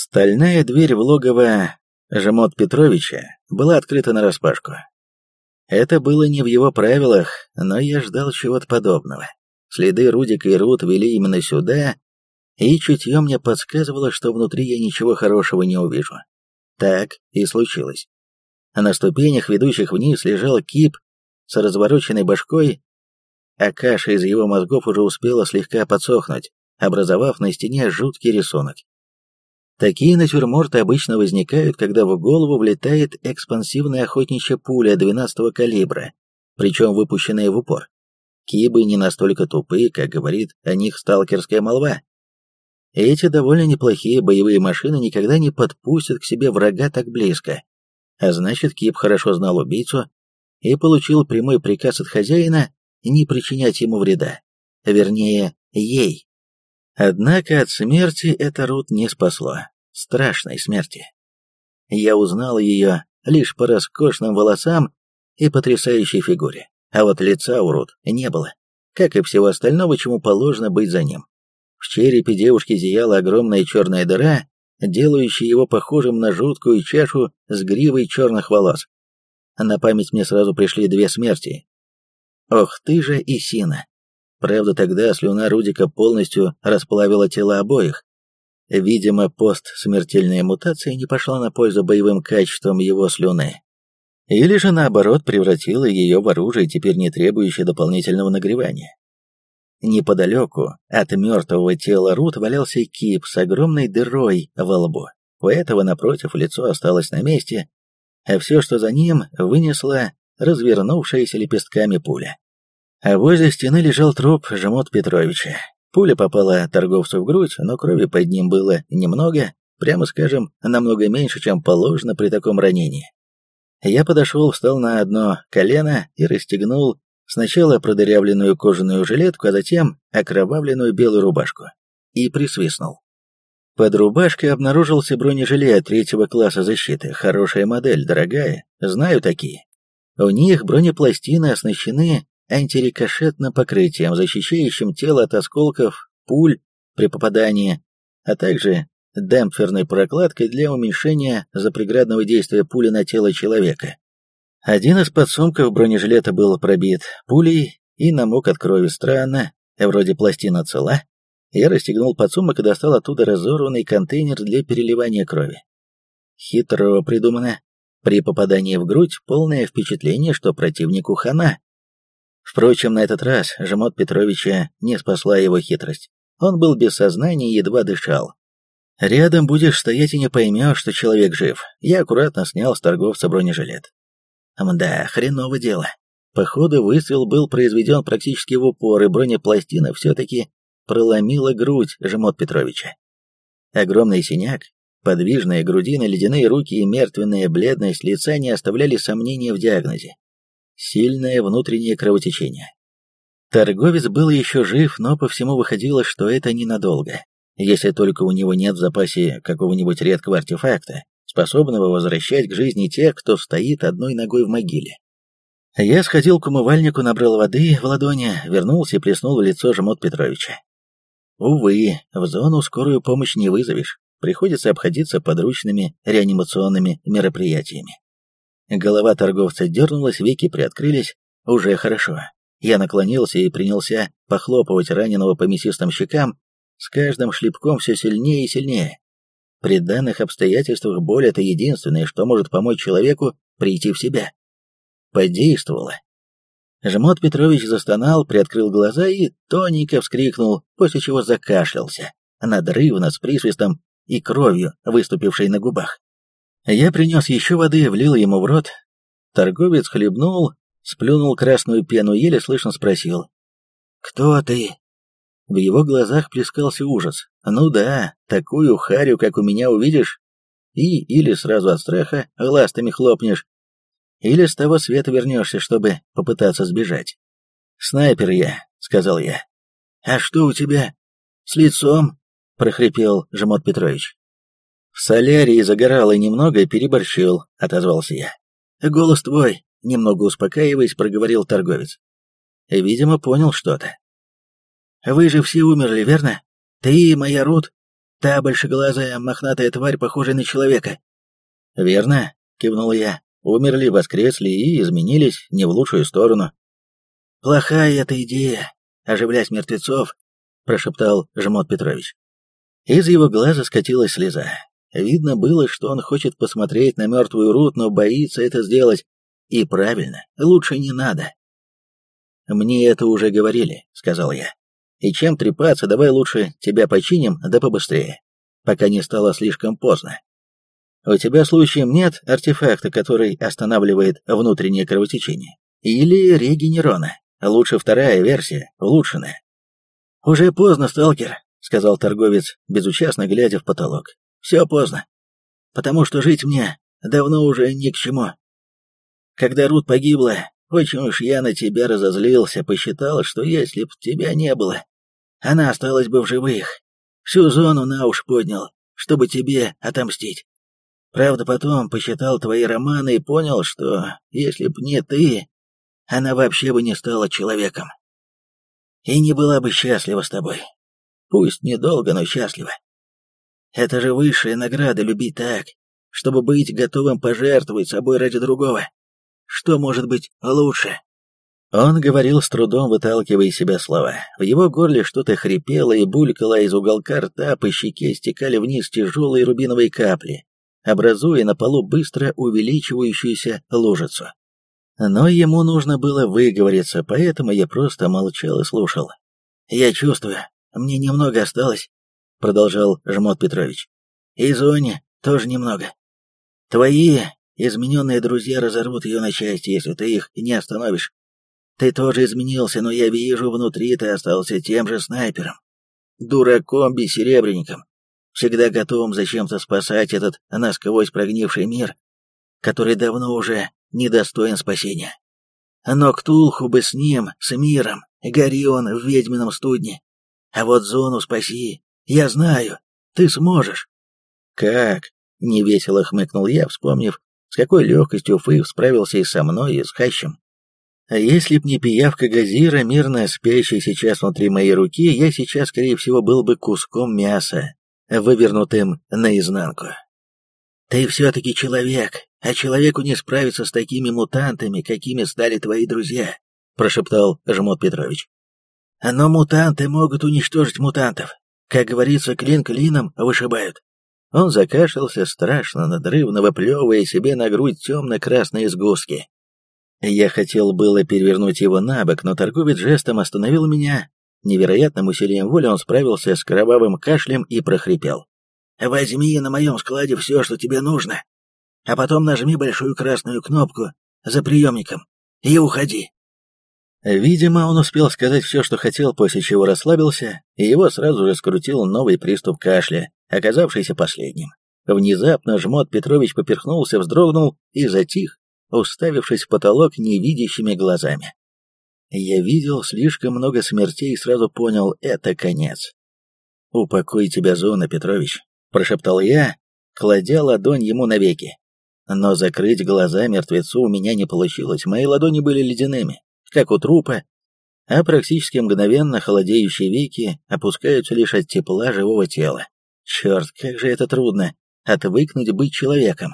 Стальная дверь в логово Жмот Петровича была открыта нараспашку. Это было не в его правилах, но я ждал чего-то подобного. Следы Рудика и Рут вели именно сюда, и чутье мне подсказывало, что внутри я ничего хорошего не увижу. Так и случилось. На ступенях, ведущих вниз, лежал кип с развороченной башкой, а каша из его мозгов уже успела слегка подсохнуть, образовав на стене жуткий рисунок. Такие натюрморты обычно возникают, когда в голову влетает экспансивная охотничья пуля 12-го калибра, причем выпущенная в упор. Кибы не настолько тупые, как говорит о них сталкерская молва. Эти довольно неплохие боевые машины никогда не подпустят к себе врага так близко. А значит, Кип хорошо знал убийцу и получил прямой приказ от хозяина не причинять ему вреда. Вернее, ей. Однако от смерти это Рут не спасло. Страшной смерти. Я узнал ее лишь по роскошным волосам и потрясающей фигуре, а вот лица у Рут не было, как и всего остального, чему положено быть за ним. В черепе девушки зияла огромная черная дыра, делающая его похожим на жуткую чашу с гривой черных волос. На память мне сразу пришли две смерти. Ох ты же и Сина. Правда, тогда слюна Рудика полностью расплавила тела обоих. Видимо, постсмертельная мутация не пошла на пользу боевым качествам его слюны. Или же, наоборот, превратила ее в оружие, теперь не требующее дополнительного нагревания. Неподалеку от мертвого тела Рут валялся кип с огромной дырой во лбу. У этого, напротив, лицо осталось на месте, а все, что за ним, вынесла развернувшаяся лепестками пуля. А возле стены лежал труп Жмот Петровича. Пуля попала торговцу в грудь, но крови под ним было немного, прямо скажем, намного меньше, чем положено при таком ранении. Я подошел, встал на одно колено и расстегнул сначала продырявленную кожаную жилетку, а затем окровавленную белую рубашку. И присвистнул. Под рубашкой обнаружился бронежилет третьего класса защиты. Хорошая модель, дорогая, знаю такие. У них бронепластины оснащены антирикошетным покрытием, защищающим тело от осколков, пуль при попадании, а также демпферной прокладкой для уменьшения запреградного действия пули на тело человека. Один из подсумков бронежилета был пробит пулей и намок от крови странно, вроде пластина цела. Я расстегнул подсумок и достал оттуда разорванный контейнер для переливания крови. Хитро придумано. При попадании в грудь полное впечатление, что противнику хана. Впрочем, на этот раз Жмот Петровича не спасла его хитрость. Он был без сознания и едва дышал. Рядом будешь стоять и не поймешь, что человек жив. Я аккуратно снял с торговца бронежилет. Мда, хреново дело. Походу, выстрел был произведен практически в упор, и бронепластина все-таки проломила грудь Жмот Петровича. Огромный синяк, подвижная грудина, ледяные руки и мертвенная бледность лица не оставляли сомнения в диагнозе сильное внутреннее кровотечение. Торговец был еще жив, но по всему выходило, что это ненадолго, если только у него нет в запасе какого-нибудь редкого артефакта, способного возвращать к жизни тех, кто стоит одной ногой в могиле. Я сходил к умывальнику, набрал воды в ладони, вернулся и плеснул в лицо Жмот Петровича. Увы, в зону скорую помощь не вызовешь, приходится обходиться подручными реанимационными мероприятиями. Голова торговца дернулась, веки приоткрылись. Уже хорошо. Я наклонился и принялся похлопывать раненого по мясистым щекам, с каждым шлепком все сильнее и сильнее. При данных обстоятельствах боль — это единственное, что может помочь человеку прийти в себя. Подействовало. Жмот Петрович застонал, приоткрыл глаза и тоненько вскрикнул, после чего закашлялся, надрывно, с присвистом и кровью, выступившей на губах. Я принес еще воды, влил ему в рот. Торговец хлебнул, сплюнул красную пену, еле слышно спросил. «Кто ты?» В его глазах плескался ужас. «Ну да, такую харю, как у меня, увидишь, и или сразу от страха ластами хлопнешь, или с того света вернешься, чтобы попытаться сбежать. «Снайпер я», — сказал я. «А что у тебя? С лицом?» — прохрипел Жмот Петрович. «В солярии загорал и немного переборщил», — отозвался я. «Голос твой», — немного успокаиваясь, проговорил торговец. Видимо, понял что-то. «Вы же все умерли, верно? Ты моя Рут?» Та большеглазая мохнатая тварь, похожая на человека». «Верно», — кивнул я. «Умерли, воскресли и изменились не в лучшую сторону». «Плохая эта идея, оживлять мертвецов», — прошептал Жмот Петрович. Из его глаза скатилась слеза. Видно было, что он хочет посмотреть на мертвую Рут, но боится это сделать. И правильно, лучше не надо. «Мне это уже говорили», — сказал я. «И чем трепаться, давай лучше тебя починим, да побыстрее, пока не стало слишком поздно. У тебя случаем нет артефакта, который останавливает внутреннее кровотечение? Или регенерона? Лучше вторая версия, улучшенная». «Уже поздно, сталкер», — сказал торговец, безучастно глядя в потолок. «Все поздно. Потому что жить мне давно уже ни к чему. Когда Рут погибла, очень уж я на тебя разозлился, посчитал, что если б тебя не было, она осталась бы в живых. Всю зону на уж поднял, чтобы тебе отомстить. Правда, потом посчитал твои романы и понял, что если б не ты, она вообще бы не стала человеком. И не была бы счастлива с тобой. Пусть недолго, но счастлива. Это же высшая награда любить так, чтобы быть готовым пожертвовать собой ради другого. Что может быть лучше?» Он говорил с трудом, выталкивая из себя слова. В его горле что-то хрипело и булькало, а из уголка рта по щеке стекали вниз тяжелые рубиновые капли, образуя на полу быстро увеличивающуюся лужицу. Но ему нужно было выговориться, поэтому я просто молчал и слушал. «Я чувствую, мне немного осталось», — продолжал Жмот Петрович. «И Зоне тоже немного. Твои Измененные друзья разорвут ее на части, если ты их не остановишь. Ты тоже изменился, но я вижу, внутри ты остался тем же снайпером. Дураком-бессеребренником. Всегда готовым зачем-то спасать этот насквозь прогнивший мир, который давно уже недостоин спасения. Но Ктулху бы с ним, с миром, гори он в ведьмином студне. А вот зону спаси, я знаю, ты сможешь. Как? Невесело хмыкнул я, вспомнив, с какой легкостью Фейв справился и со мной, и с Хащем. А если б не пиявка Газира, мирно спящая сейчас внутри моей руки, я сейчас, скорее всего, был бы куском мяса, вывернутым наизнанку. «Ты все-таки человек, а человеку не справиться с такими мутантами, какими стали твои друзья», прошептал Жмот Петрович. «Но мутанты могут уничтожить мутантов. Как говорится, клин клином вышибают. Он закашлялся страшно, надрывно выплевывая себе на грудь темно-красные сгустки. Я хотел было перевернуть его на бок, но торговец жестом остановил меня. Невероятным усилием воли он справился с кровавым кашлем и прохрипел. «Возьми на моем складе все, что тебе нужно, а потом нажми большую красную кнопку за приемником и уходи». Видимо, он успел сказать все, что хотел, после чего расслабился, и его сразу же скрутил новый приступ кашля, оказавшийся последним. Внезапно Жмот Петрович поперхнулся, вздрогнул и затих, уставившись в потолок невидящими глазами. Я видел слишком много смертей и сразу понял, это конец. «Упокой тебя, Зона, Петрович», — прошептал я, кладя ладонь ему навеки. Но закрыть глаза мертвецу у меня не получилось, мои ладони были ледяными как у трупа, а практически мгновенно холодеющие веки опускаются лишь от тепла живого тела. Черт, как же это трудно, отвыкнуть быть человеком.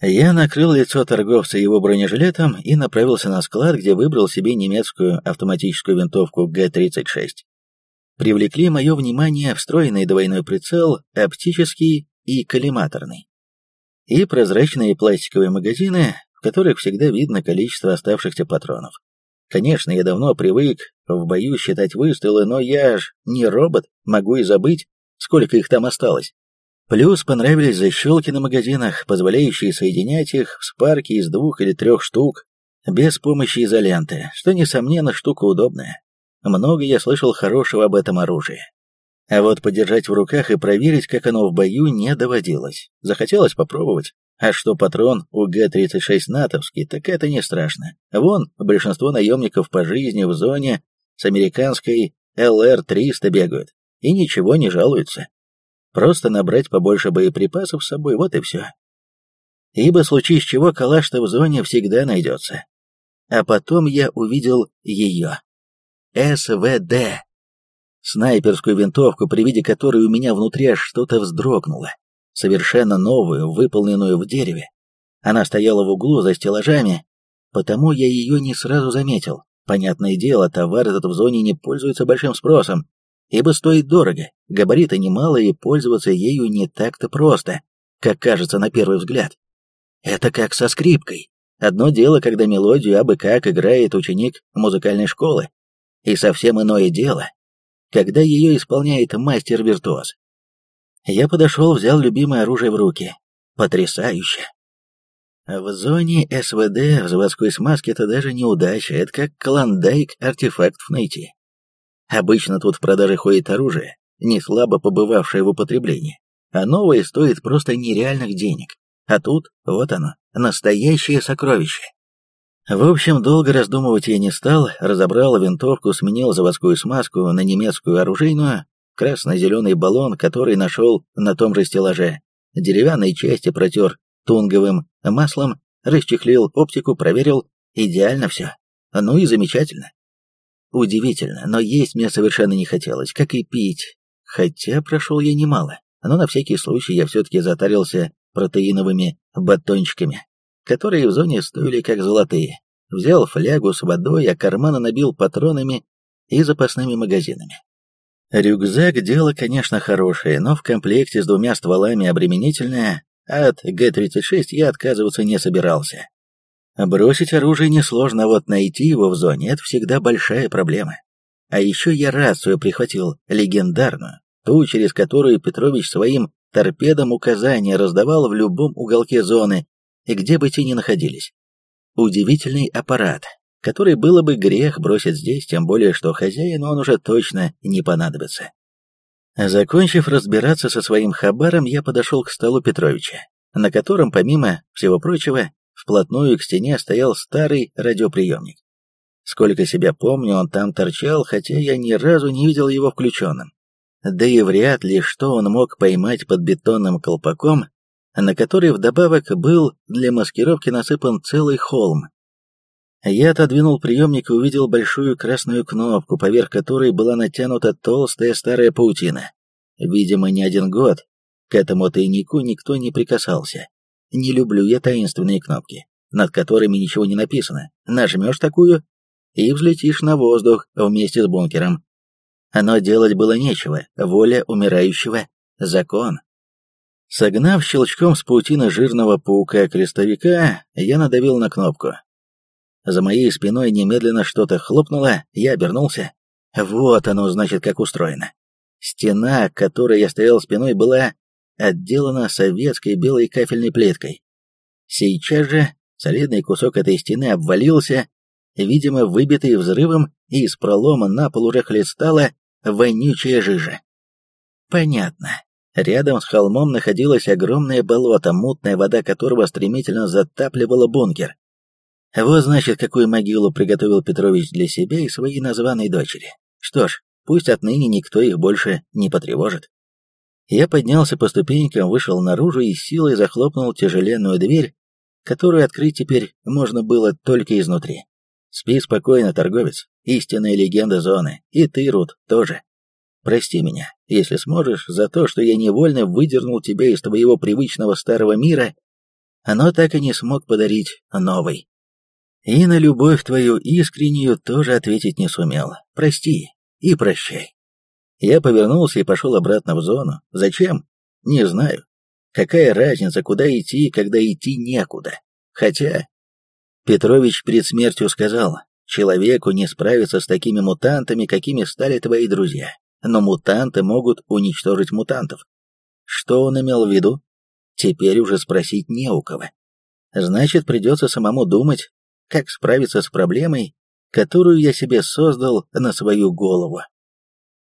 Я накрыл лицо торговца его бронежилетом и направился на склад, где выбрал себе немецкую автоматическую винтовку Г-36. Привлекли мое внимание встроенный двойной прицел, оптический и коллиматорный. И прозрачные пластиковые магазины, в которых всегда видно количество оставшихся патронов. Конечно, я давно привык в бою считать выстрелы, но я ж не робот, могу и забыть, сколько их там осталось. Плюс понравились защелки на магазинах, позволяющие соединять их в спарке из двух или трех штук, без помощи изоленты, что, несомненно, штука удобная. Много я слышал хорошего об этом оружии. А вот подержать в руках и проверить, как оно в бою, не доводилось. Захотелось попробовать. А что патрон у Г-36 натовский, так это не страшно. Вон, большинство наемников по жизни в зоне с американской ЛР-300 бегают и ничего не жалуются. Просто набрать побольше боеприпасов с собой, вот и все. Ибо случись чего, калаш-то в зоне всегда найдется. А потом я увидел ее. СВД. снайперскую винтовку, при виде которой у меня внутри аж что-то вздрогнуло. Совершенно новую, выполненную в дереве. Она стояла в углу за стеллажами, потому я ее не сразу заметил. Понятное дело, товар этот в зоне не пользуется большим спросом, ибо стоит дорого, габариты немалые, и пользоваться ею не так-то просто, как кажется на первый взгляд. Это как со скрипкой. Одно дело, когда мелодию абы как играет ученик музыкальной школы, и совсем иное дело, когда ее исполняет мастер-виртуоз. Я подошел, взял любимое оружие в руки. Потрясающе. В зоне СВД в заводской смазке это даже неудача, это как клондайк артефактов найти. Обычно тут в продаже ходит оружие, не слабо побывавшее в употреблении, а новое стоит просто нереальных денег. А тут, вот оно, настоящее сокровище. В общем, долго раздумывать я не стал, разобрал винтовку, сменил заводскую смазку на немецкую оружейную, красно-зеленый баллон, который нашел на том же стеллаже, деревянные части протер тунговым маслом, расчехлил оптику, проверил, идеально все. Ну и замечательно. Удивительно, но есть мне совершенно не хотелось, как и пить. Хотя прошел я немало, но на всякий случай я все-таки затарился протеиновыми батончиками, которые в зоне стоили как золотые. Взял флягу с водой, а карманы набил патронами и запасными магазинами. Рюкзак – дело, конечно, хорошее, но в комплекте с двумя стволами обременительное, от Г-36 я отказываться не собирался. Бросить оружие несложно, а вот найти его в зоне – это всегда большая проблема. А еще я рацию прихватил, легендарную, ту, через которую Петрович своим торпедам указания раздавал в любом уголке зоны, и где бы те ни находились. Удивительный аппарат, который было бы грех бросить здесь, тем более, что хозяину он уже точно не понадобится. Закончив разбираться со своим хабаром, я подошел к столу Петровича, на котором, помимо всего прочего, вплотную к стене стоял старый радиоприемник. Сколько себя помню, он там торчал, хотя я ни разу не видел его включенным да и вряд ли что он мог поймать под бетонным колпаком, на который вдобавок был для маскировки насыпан целый холм. Я отодвинул приемник и увидел большую красную кнопку, поверх которой была натянута толстая старая паутина. Видимо, не один год к этому тайнику никто не прикасался. Не люблю я таинственные кнопки, над которыми ничего не написано. Нажмешь такую и взлетишь на воздух вместе с бункером. Но делать было нечего, воля умирающего — закон. Согнав щелчком с паутины жирного паука-крестовика, я надавил на кнопку. За моей спиной немедленно что-то хлопнуло, я обернулся. Вот оно, значит, как устроено. Стена, к которой я стоял спиной, была отделана советской белой кафельной плиткой. Сейчас же солидный кусок этой стены обвалился, видимо, выбитый взрывом, и из пролома на пол уже хлестала вонючая жижа. Понятно. Рядом с холмом находилось огромное болото, мутная вода которого стремительно затапливала бункер. Вот значит, какую могилу приготовил Петрович для себя и своей названной дочери. Что ж, пусть отныне никто их больше не потревожит. Я поднялся по ступенькам, вышел наружу и силой захлопнул тяжеленную дверь, которую открыть теперь можно было только изнутри. Спи спокойно, торговец, истинная легенда зоны, и ты, Рут, тоже. Прости меня, если сможешь, за то, что я невольно выдернул тебя из твоего привычного старого мира, но так и не смог подарить новый. И на любовь твою искреннюю тоже ответить не сумел. Прости и прощай. Я повернулся и пошел обратно в зону. Зачем? Не знаю. Какая разница, куда идти, когда идти некуда. Хотя Петрович перед смертью сказал, человеку не справиться с такими мутантами, какими стали твои друзья, но мутанты могут уничтожить мутантов. Что он имел в виду? Теперь уже спросить не у кого. Значит, придется самому думать, как справиться с проблемой, которую я себе создал на свою голову.